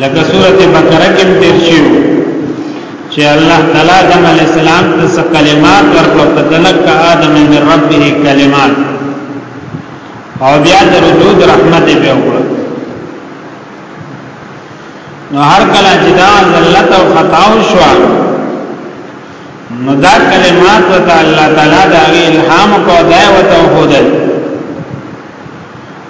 لکه سورت بقره کې تیر شیو چې الله تعالی آدم علی السلام ته کلمات ورکړو په دلک آدم من ربه کلمات او بیا د رجود رحمت به وکړو نو هر کله چې دا ذلت او خطا شو نو دا کلمات وته الله تعالی دا الهام کو دا وته هودل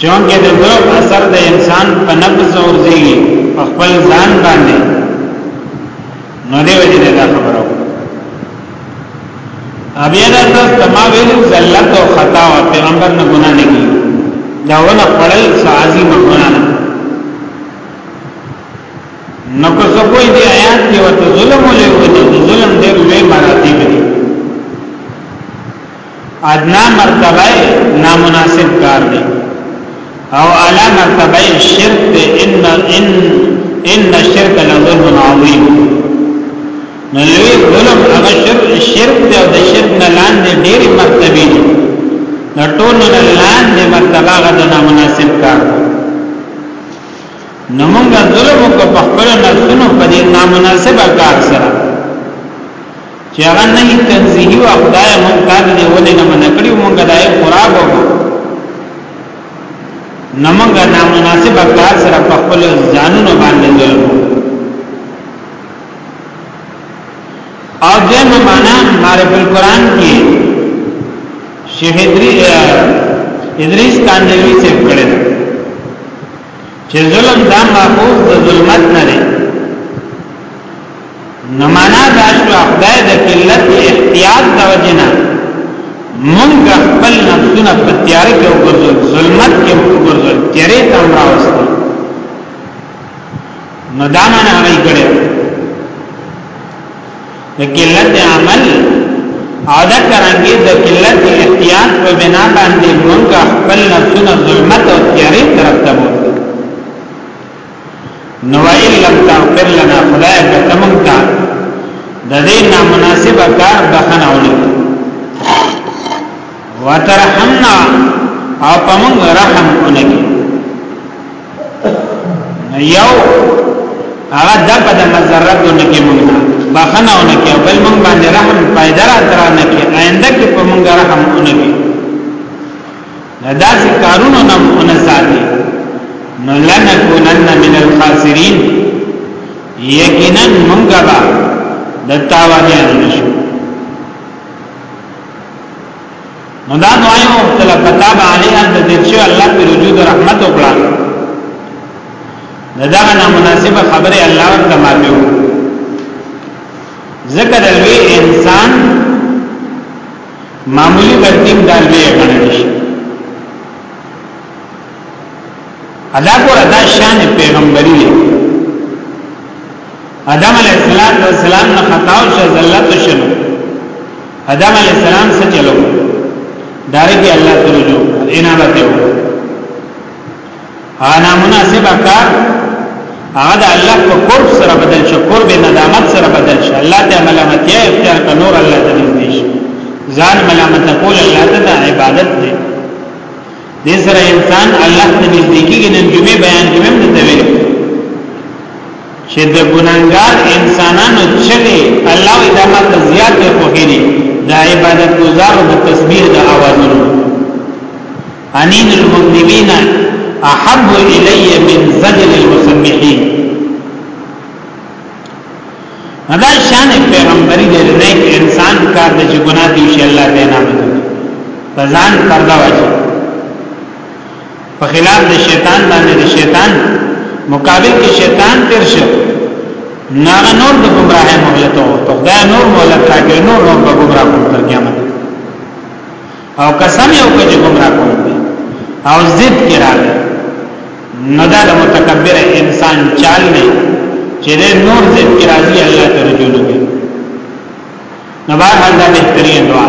چونکه د دو اثر د انسان په نفس ورځي په خپل ځان باندې نو دی وجه نه دا خبره ابیا دا تاسو تما ویل زلت او خطا او پیغمبر نه ګناه نه کی دا ونه خړل سازي مګناه نه نو کو سو کوئی دی آیات کې وته ظلم ولې وته ظلم دې لوی مراتب دي ادنا مرتبه نامناسب کار دی او اعلی مرتبه شرک دی ان ان ان الشرک لظلم عظیم نو لوی ظلم هغه شرک شرک دی او د شرک نه لاندې ډېر مرتبه دی نو ټول نه لاندې مرتبه هغه د نامناسب کار دی نو موږ ظلم کو په خپل نفسونو په دې نامناسب کار سره چې هغه نه یې تنزیهی او خدای مونږ تا د دې ولې نه منع کړی مونږ دای خوراک او نه مونږ نامناسب کار سره په خپل ځانونو باندې ظلم او دې معنا معرف القرآن کې شیخ ادریس کاندوی سے کړی چې ظلم دا ماخوذ د ظلمت نه دی نو معنا دا شو خدای د قلت احتیاط د وجنه مونږ خپل نفسونه په تیار کې وګرځول ظلمت کې وګرځول تیرې ته راوستل نو دا معنا هغه کړي د قلت عمل او دا کرانګي د قلت احتیاط په بنا باندې موږ خپل نفسونه ظلمت او تیارې طرف ته بوت نو ویل لم تغفر لنا خدای که تمنګ تا د دې نامناسب کار بخنه ولې وترحمنا او پمنګ رحم ونګي یو هغه د په مزراتو نه کې مونږ بخنه ونه کې بل مونږ باندې رحم پیدا را ترانه کې آینده کې په مونږ رحم ونه کې داسې کارونو نه مونږ ساتي نو لنکونن من الخاسرین یقینا مونږ به د تاوانیانو نشو نو دا دعای مختلا فتاب علیها د دې چې الله پر وجود رحمت وکړه دا نه مناسبه خبره الله ورته معافي ذکر الوی انسان معمولی ترتیب دا لوی غنل شي ادا کو ادا شان پیغمبري دی آدم علیہ السلام نه خطا او شذلت شنو ادم علی السلام څه چلو دارنګه الله ته رجوع انابت یو انا مناسب کار هغه د الله په قرب سره بدل شو قرب ندامت سره بدل شو الله ته ملامت یې اختیار ک نور الله ته نږدې شي ځان ملامت کول الله ته د عبادت دی دې سره انسان الله ته نږدې کېږي نن جمعه بیان کې هم ته ویل چې د ګناګار انسانانو چغې الله وی دا ما ته زیات دی خوښېږي د عبادت ګزارو د تسبیح د اوازونو انین المذنبین احب الی من زجر المسبحین دا شان پیغمبري د نیک انسان کار د ګناه دی چې الله دې نه مدد پزان پردا واچي په خلاف د شیطان باندې د شیطان مقابل کې شیطان تیر شو نه نور د گمراه مهلت او ته دا نور مهلت راکې نور نور په گمراه کوم تر قیامت او قسم یو کې چې گمراه کوم او ضد کې راغی نو دا د متکبر انسان چال نه چې نور ضد کې راځي الله ته رجوع وکړي نو بهر دا بهترین دعا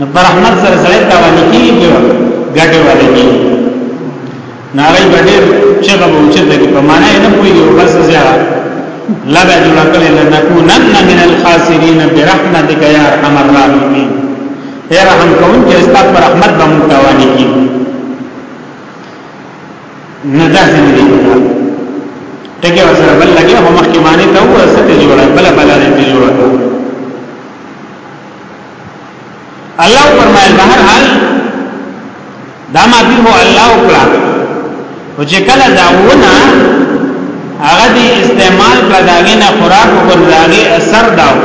نو پر رحمت سره سره تاوانی کیږي جو ګټه والے کی ناری بډیر چې غو چې د په معنی نه کوي او بس زیاره لګا جوړ کړل لنکونن من الخاسرین برحمتک یا ارحم الراحمین اے رحم کون چې استا پر رحمت باندې تاوانی کی نه داسې نه دی ټکی ورسره بل لګي هم مخکې معنی ته ورسته جوړه بل بل دې جوړه الله فرمایل بهر حال دا ما به الله وکړه او چې کله دا ونه هغه دی استعمال کړه دا غینه خوراک وګرځاږي اثر داو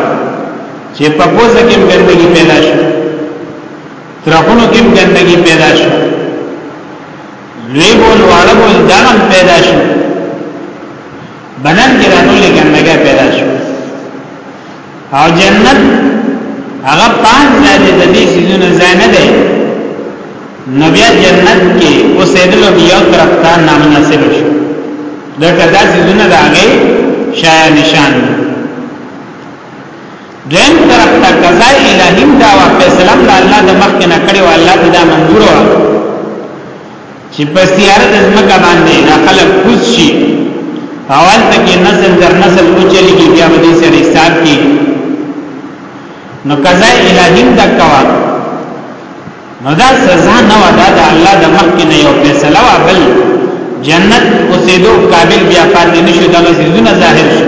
چې په پوزه کې ګندګي پیدا شي ترخونو کې ګندګي پیدا شي لوی بول واړه بول دغم پیدا شي بدن کې راټولې ګندګي پیدا شي او جنت هغه پاک ځای دی د دې سيزونو ځای نه دی نو بیا جنت کې اوسېدلو کې یو طرف ته نامناسب شو دغه دا سيزونه د هغه شایا نشان دی دویم طرف ته قضا الهیم دا وا فیصله الله د مخ کې نه کړی او الله دا منظور و چې په سیاره د ځمکه باندې دا خلک کوز شي اول ته کې نسل در نسل کو چلیږي بیا به دې سره حساب کې نو قضا الهیم دا کوا نو دا سزا نه ودا دا الله د مخ کې نه یو فیصله وا بل جنت اوسېدو قابل بیا پاتې نشو دا سيزونه ظاهر شو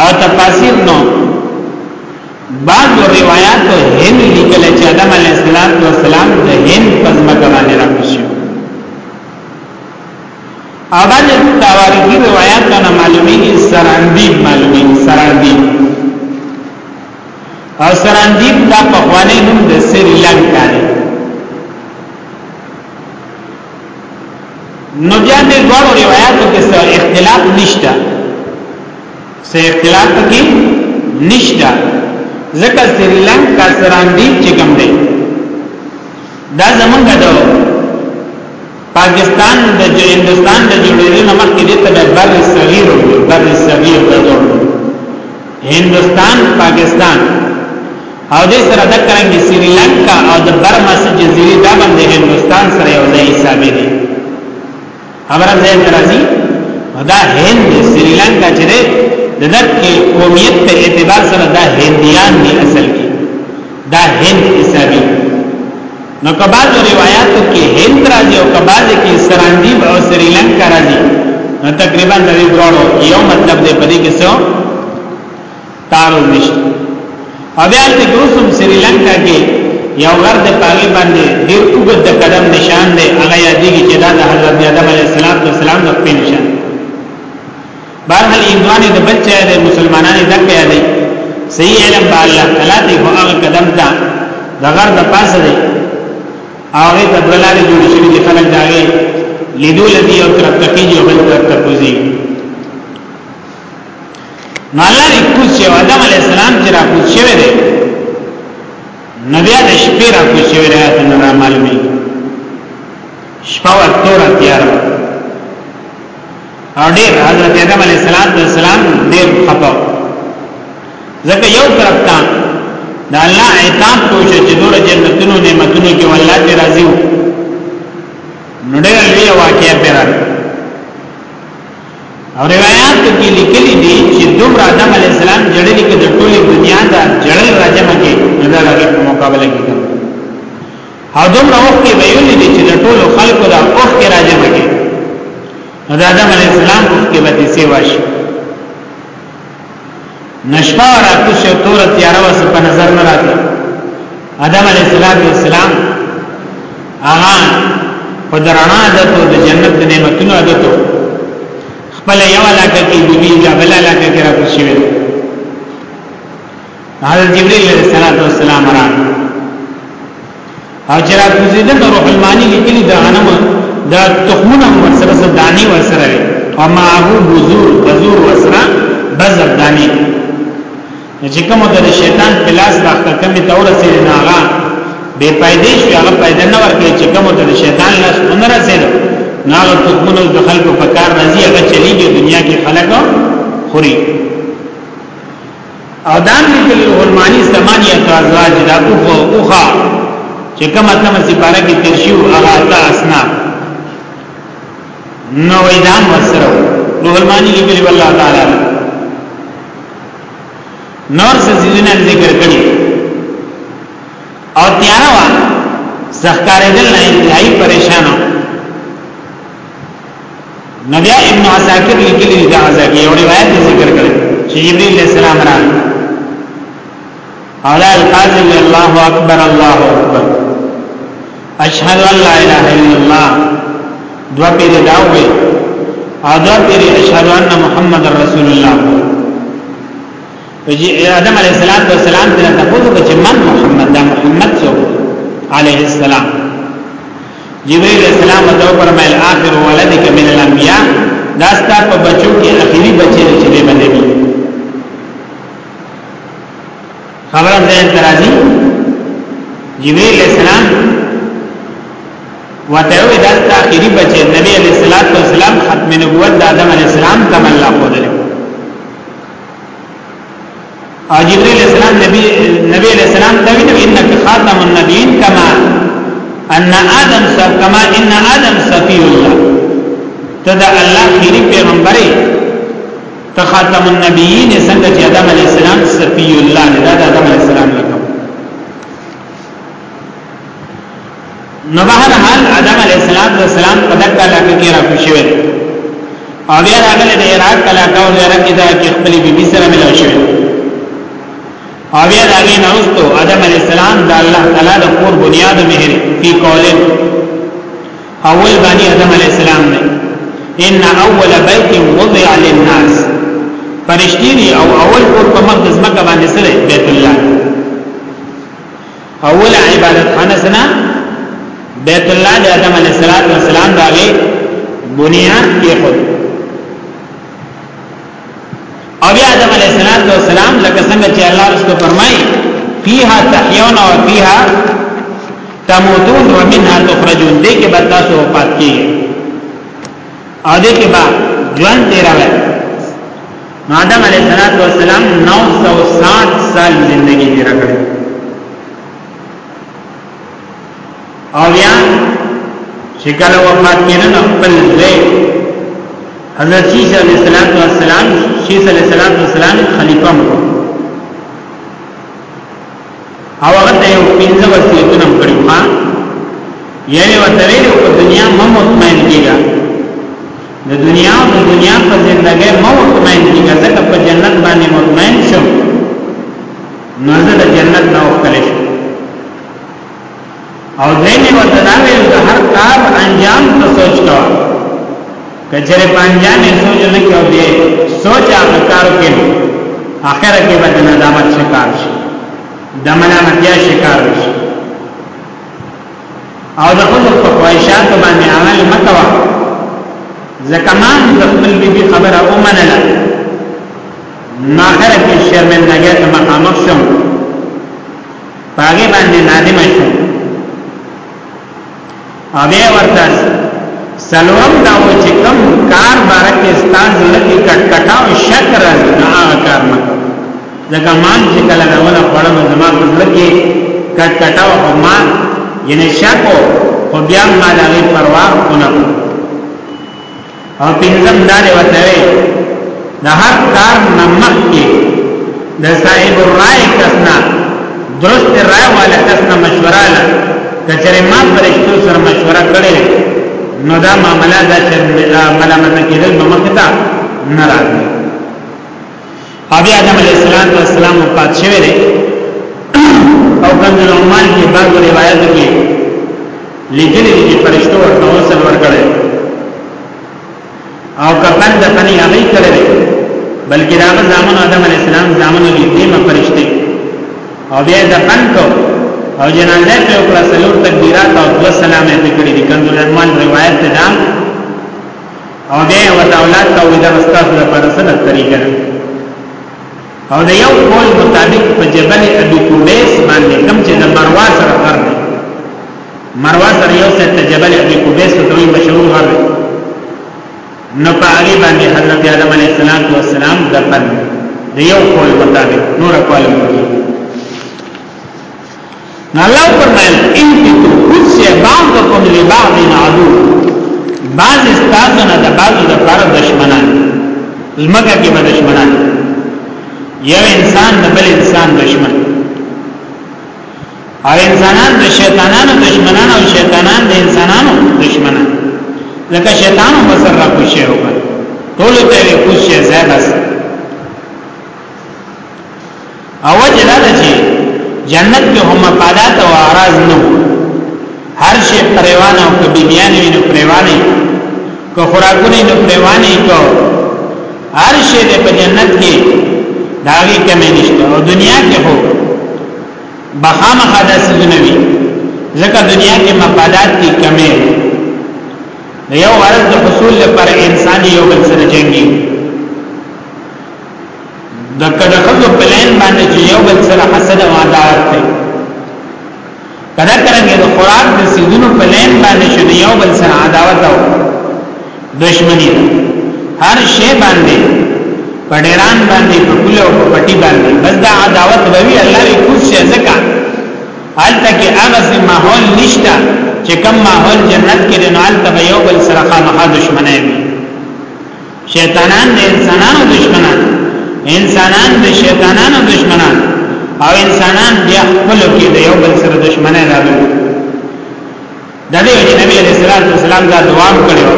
او تفاسیر نو بعض روایات هند لیکل چې آدم علیه السلام د هند پزمکه باندې راکوشي او بعض تواریخي روایات نه معلومیږي سراندیب معلومیږي سراندیب او سراندیب دا په خوانې نوم د سریلانکا دی نو بیا دې دوه روایتو کې څه اختلاف نشته څه اختلاف کې نشته ځکه سریلان کا سراندی چې کوم دی دا زمونږ د پاکستان د هندستان د جوړېدو نه مخکې دې ته بر صغیر بر صغیر د جوړ هندستان پاکستان او دې سره د کرنګي سریلانکا او د برما سي جزیري دا بند هندوستان سره یو ځای حسابي دي خبره ځای درازي دا هند سریلانکا چې ده د دغه قومیت په اعتبار سره دا هندیان دي اصل کې دا هند حسابي نو کباز روایتو کې هند راځي او کباز کې سراندیب او سریلانکا راځي نو تقریبا د دې ډول یو مطلب دی په دې کې څو تارو نشته او بیا د ګروسم سریلانکا کې یو غر د پاغي باندې ډیر وګد د قدم نشان دی هغه یادېږي چې دا د حضرت آدم علیه السلام د خپل نشان بهرحال ایندوانه د بچا د مسلمانانو د کې دی صحیح علم با الله تعالی دی هو هغه قدم دا د غر د پاسه دی هغه د بلاره جوړ شوی د خلک داغه لیدو لدی او تر تکیږي او بل تر تکوزي نو الله دې کوز شي آدم علی السلام چې را کوز شوی دی نو بیا د شپې را کوز شوی دی آیات نه را معلومي شپه ور توره تیار او ډېر حضرت آدم علی السلام ډېر خپه ځکه یو طرف ته دا الله عتاب کوشه چې دور جنتونو نعمتونو کې والله ته راضي وو نو ډېر لوی واقعیا پیرا او روایت کې لیکلي دي چې دومره آدم علی السلام جړلې کې د ټولې دنیا د جړل راجم کې دا هغه په مقابله کې کړ او دومره وخت کې ویلي دي چې د ټولو خلکو د اوخ کې راجم کې د آدم علی السلام اوخ کې به سیوا شي نشپا راتو شو تور تیارا وس په نظر نه راته آدم علیہ الصلوۃ والسلام هغه په درنا عادت او د جنت د نعمتونو عادت خپل یو علاقه کې د بي جبل علاقه کې را کوشي وي حضرت جبرئیل علیہ الصلوۃ والسلام راغی او چې را کوزیدل نو روح المانی لیکلی د غنم د تخمونه ور سره سره دانی ور سره وي او معه بذور بذور ور سره بذر دانی چې کوم د شیطان پلاس راخته کمی تور سره ناغه بے پایدې شو هغه پیدا نه ورکړي چې کوم د شیطان لاس نه رسېد ناغه تخمونه د خلکو په کار راځي هغه چلیږي دنیا کې خلک خوري او دا مې د علماني زماني ازواج دا اوخه اوخه چې کومه تم سي بارا کې تیر شو هغه تا اسنا نو ایدان وسره نو علماني کې بل الله تعالی نور څه ځینې ذکر کړی او تیارا وا زخکارې دل نه انتهایی پریشانو نو بیا ابن عساکر لیکلی دی دا ځکه یو روایت ذکر کړی چې جبرئیل علیہ السلام راغی اعلی القاضی الله اکبر الله اکبر اشهد ان لا اله الا الله دو پیر داوی او دو پیر اشهد ان محمد رسول الله وجی آدم علیہ السلام تو سلام دې ته پوښتنه چې من محمد دا محمد څو علیه السلام جبريل عليه السلام ته فرمایل آخر ولدک من الانبیاء دا ستا په بچو کې اخیری بچی دی چې دی باندې دی خبره ځین ترازی جبريل عليه السلام وته وی دا ستا اخیری بچی نبی عليه السلام ختم نبوت د آدم عليه السلام تملا خو او جبريل السلام نبی نبی علیہ السلام ته ویل انک خاتم النبیین کما ان ادم سو کما ان ادم صفی الله تدا الله خیر پیغمبري ته خاتم النبیین څنګه چې آدم علی السلام صفی الله دا آدم علی السلام نو بهر حال آدم علیه السلام په دغه علاقه کې راکوشوي او بیا راغله د عراق علاقه او عراق کې دا کې خپل بیبي سره ملو شوی او بیا دا غي نوستو آدم علی السلام د الله تعالی د کور بنیاد مهر فی قولن اول باندې آدم علی السلام نه ان اول بیت وضع للناس فرشتي او اول کور په مقدس مکه باندې سره بیت الله اول عبادت خانه سنا بیت الله د آدم علیه السلام داغه بنیاد کې خود او بیا آدم علیه السلام لکه څنګه چې الله رسول فرمایي فیها تحیون او فیها تموتون ومنها تخرجون دې کې به تاسو وفات کیږئ او دې کې به ژوند تیرا وای نو آدم علیه السلام 960 سال زندگی تیر کړ او بیا چې کله وفات کینن خپل ځای حضرت شیش علیہ السلام و السلام شیش علیہ السلام و السلام خلیفہ مو او هغه ته یو پنځه وصیتونه کړی ما یعنی ورته ویلو په دنیا مو مطمئن کیږه د دنیا او د دنیا په ژوندګه مو مطمئن کیږه ځکه په جنت باندې مطمئن شو نو زه د جنت نه وکړې شو او دویمه ورته دا ویل د هر کار انجام ته سوچ کوه کچره په انجام یې سوچ نه کوي به سوچ هغه کار کوي اخر کې به د ندامت شکار شي د ملامتیا شکار شي او د خپل په خواهشات باندې عمل مکوه زکمان د خپل بیبي خبره ومنله ناخره کې شرمندګۍ ته مخامخ شوم پاګې باندې نادم شو او بیا ورته سلورم دا و چې کم کار بارکه ستان لکه کټکټاو شک راځي نه هغه کار نه ځکه مان چې کله دا ولا خړم زما په لکه کټکټاو په ما ینه شکو خو بیا ما دا غي پروا کو نه او پنځم دا دی ورته وی د هر کار نمک کې د صاحب الرای کسنا درست رای والا کسنا مشوره لا کچره ما پرشتو سره مشوره کړې نو دا معاملہ دا چې ملامت کېدل به مخته نه راځي ابي ادم عليه السلام والسلام وفات شوه دی او کنز العمال کې بعض روایت کې لیکلي دي فرشتو ورته وصل ورکړي او کفن د پنی هغه کړي بلکې دا زامن ادم عليه السلام زامن دي دیمه فرشتي او بیا د پن کو او جنازه په خپل سلور تکبیرات او دو سلامه پکړي دي کنز العمال روایت ده او بیا یې ورته اولاد ته وایي دغه ستاسو لپاره سنه طریقه ده او د یو قول مطابق په جبل ابي قبیس باندې کوم چې د مروا سره غر دی مروا سره یو څه ته جبل ابي قبیس ته وایي مشهور غر دی نو په هغه باندې حضرت آدم علیه السلام دفن دی یو قول مطابق نور قول مطابق نو الله فرمایل اهبتو کوسه بعضکم لبعض عدو بعض استاسو نه د بعضو د پر دشمنان لمګه کې به دشمنان یو انسان د بل انسان دشمن او انسانان د شیطانانو دشمنان او شیطانان د انسانانو دشمنان لکه شیطانو مسره کوشه وکړ ټول ته کوشه زیاده او وجه دا ده چې جنت کې هم مفادات او اعراض نه هر شي پریوان او کبیان وي نو پریواني که خوراکونه نو پریواني کو هر شي د جنت کې داغي کمی نشته او دنیا کې هو بخامه حدث نه وي ځکه دنیا کې مفادات کې کمی یو غرض د حصول لپاره انسان یو بل سره جنگي د کله خود په لین باندې چې یو بل سره حسد او عداوت کوي کله کله د خوراک د سیدونو په لین باندې چې یو بل سره عداوت او دشمنی ده هر شی باندې پډیران باندې په کول او په پټی باندې بس دا عداوت روي الله یې کوڅ شي ځکه حالته کې هغه سي ماحول نشته چې کم ماحول جنت کې د نال تبه یو بل سره خامخا دشمنه وي شیطانان د انسانانو دشمنان انسانان د شیطانانو دشمنان او انسانان بیا خپل کې د یو بل سره دشمنه راغلي د دې چې نبی علیہ الصلوۃ والسلام دا دعا کړو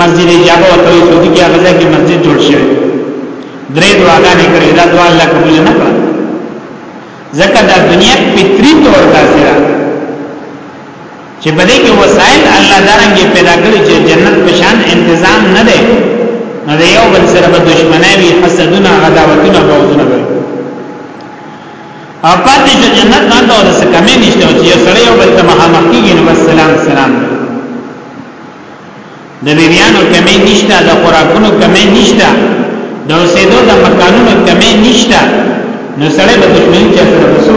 مسجد جابو او توي سودی کې هغه کې مسجد جوړ شوی درې دعاګانې کړې دا دعا الله قبول نه کړه ځکه دا دنیا فطری طور داسې چې په دې کې وسایل الله دارنګې پیدا کړی چې جنت په شان انتظام نه دی نو د یو بل سره به دشمنی وي حسدونه عداوتونه بغضونه وي او پاتې چې جنت باندې اور څه کمی نشته چې سړی یو بل ته مخامخ کیږي نو سلام سلام د بیبیانو کمی نشته د خوراکونو کمی نشته د اوسېدو د مکانونو کمی نشته نو سره د دښمنۍ چا سره وسو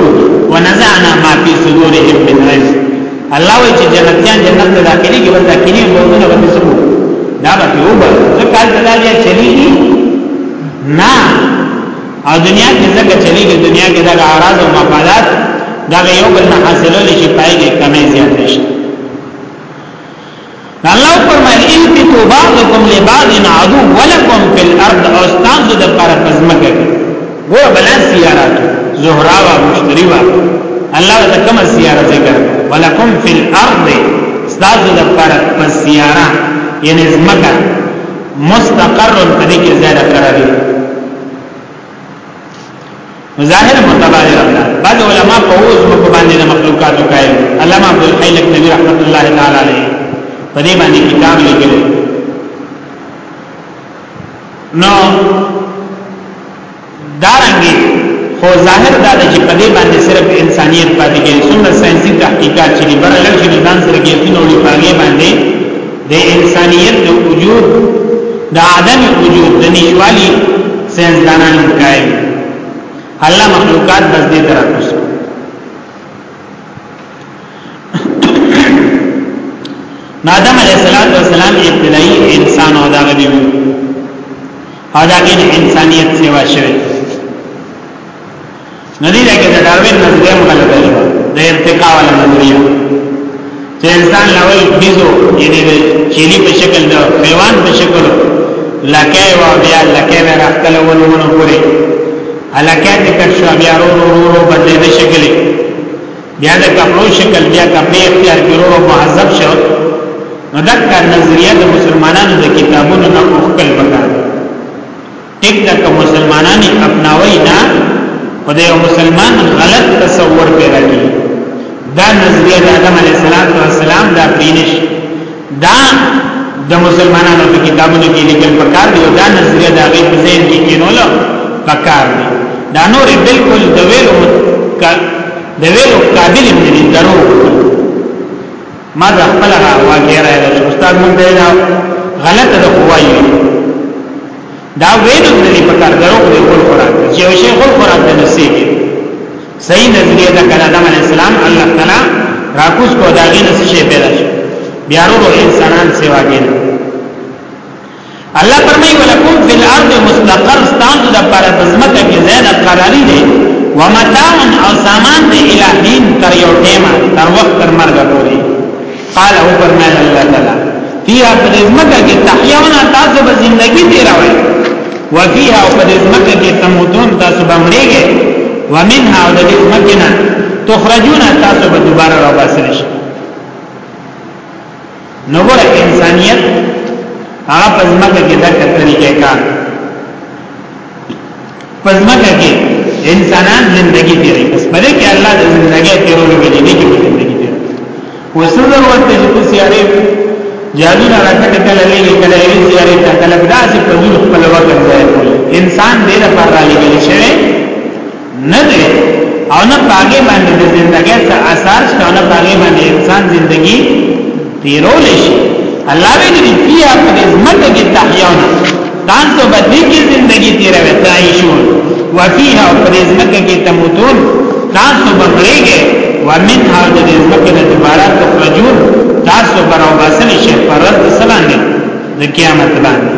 ونزعنا ما فی صدورهم من غیظ الله وی چې جنتیان جنت ته داخلي کې ورته کینې بوزونه به څه کو دا به یو بل ځکه هلته دا بیا چلیږي نه او دنیا کې ځکه چلیږي دنیا کې دا اعراض او مفادات دا یو بل نه حاصلول شي پای کې کمی زیات شي الله فرمایل اهبطوا بعضکم لبعض عدو ولکم فی الارض او تاسو د پر پزمکه ګور بلا سیارات زهرا وا مشتری وا الله ته کوم سیاره ذکر ولکم فی الارض تاسو د پر پسیاره یعنی زمکه مستقر پدې کې زیاده قرار دي ظاهر متبادر ده بعض علما په اوس مکو باندې د مخلوقاتو قائل علامه عبد الحی لکنوی رحمت الله تعالی علیه په دې باندې کتاب لیکل نو دارنګي خو ظاهر دا ده چې په دې باندې صرف انسانيت پاتې کېږي څومره ساينسي تحقیقات چې برلل شي ځان سره کې یقین او لپاره باندې د انسانیت د وجود د عدم وجود د نشوالی سینسدانان انکاري الله مخلوقات بس دې طرف وسو نادم علیہ السلام والسلام ابتدائی انسان او دا غنی وی او دا غنی انسانیت سیوا شوی نو دې کې د داروین نظریه مغلطه شو د ارتقا ولا نظریه چې انسان لوي بيزو یعنی د چيني په شکل د حیوان په شکل لکه و بیا لکه و راخته ولونه پوری الکه د کښو بیا رو رو رو بدلې د شکل بیا د کپلو شکل بیا کپلې اختیار کړو او معذب شو نو دغه نظریه د مسلمانانو د کتابونو نه اوخکل پکار ټیک ده که مسلمانانی اپناوی نه خو د یو مسلمان غلط تصور پیدا کی دا نظریه د آدم علیه السلام دا پرینش دا د مسلمانانو په کتابونو کې لیکل پکار دی دا نظریه د هغه په ذهن کې کینول پکار دی دا نور بالکل د ویلو د ویلو قابل نه دي درو ما دا خپل واقعي راي ده استاد مونږ دی دا غلط ده خوایي دا ویلو د دې په کار درو په خپل قران چې یو شی خپل قران ته نصیږي صحیح نظریه ده کله آدم علی السلام الله تعالی راکوس کو دا غي نس شي پیدا شي بیا ورو انسانان سیوا کېږي الله فرمای ولکم فی الارض مستقر ستاسو د پر دزمکه کې زید قراری دی و متاع او سامان دی الہین تر یو ټیمه تر وخت تر مرګ پورې قال او فرمایل الله تعالی فیها پر دزمکه کې تحیون تاسو به زندگی تیروي و فیها پر دزمکه کې تموتون تاسو به مړیږئ و منها او د دزمکه نه تخرجون تاسو به دوباره راوباسل شئ نو ګور انسانیت هغه پزماکه کې دا طریقې کار پزماکه کې انسانان زندگی تیرې بس پرې کې الله د زندګۍ تیرولو باندې نه کې زندگی تیرې وسو ضرورت ته چې سیاره جادو نه راکټه کله لګي کله یې سیاره ته کله داسې په خپل وخت ځای انسان دې لپاره لګي شوی نه دی او نه پاګې باندې د زندګۍ څه اثر شته او نه پاګې باندې انسان زندگی تیرول شي الله ویلي فيها په دې ځمکه کې تحیون تاسو به دې کې زندگی تیروي تعيشون وفيها په دې ځمکه کې تموتون تاسو به مړېږئ ومنها د دې ځمکې نه دوباره تخرجون تاسو به راوباسل شئ پر ورځ د سلام د قیامت باندې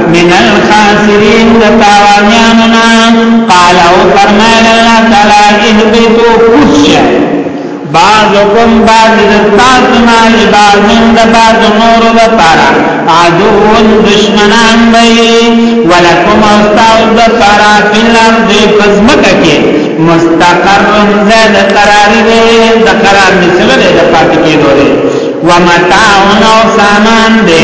من الخاسرين د تاوانيانو نه قال او فرمایل الله تعالی اهبتو کوشه بعضکم بعض د تاسو نه لبازن د بعض نور د پارا عدوون دشمنان بی ولکم استاو د پارا فلر دی پزمکه کې مستقر زید قراری دی د قرار مثل دی د پاتې کېدو دی ومتاعون او سامان دی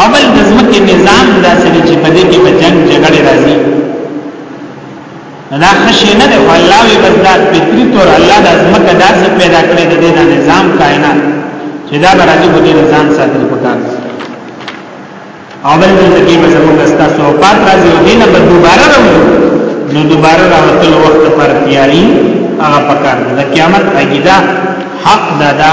اول د ځمکې نظام داسې دی چې په دې کې به جنگ جګړې راځي دا خشې نه دی الله وی بس دا فطري طور الله د ځمکه داسې پیدا کړې د دې نظام کائنات چې دا به راځي په دې نظام ساتل پکار او بل دې کې به زموږ ستاسو او پات راځي او دې نه به دوباره راوړو نو دوباره راوتل وخت پر تیاری هغه پکار د قیامت اګیدا حق دادا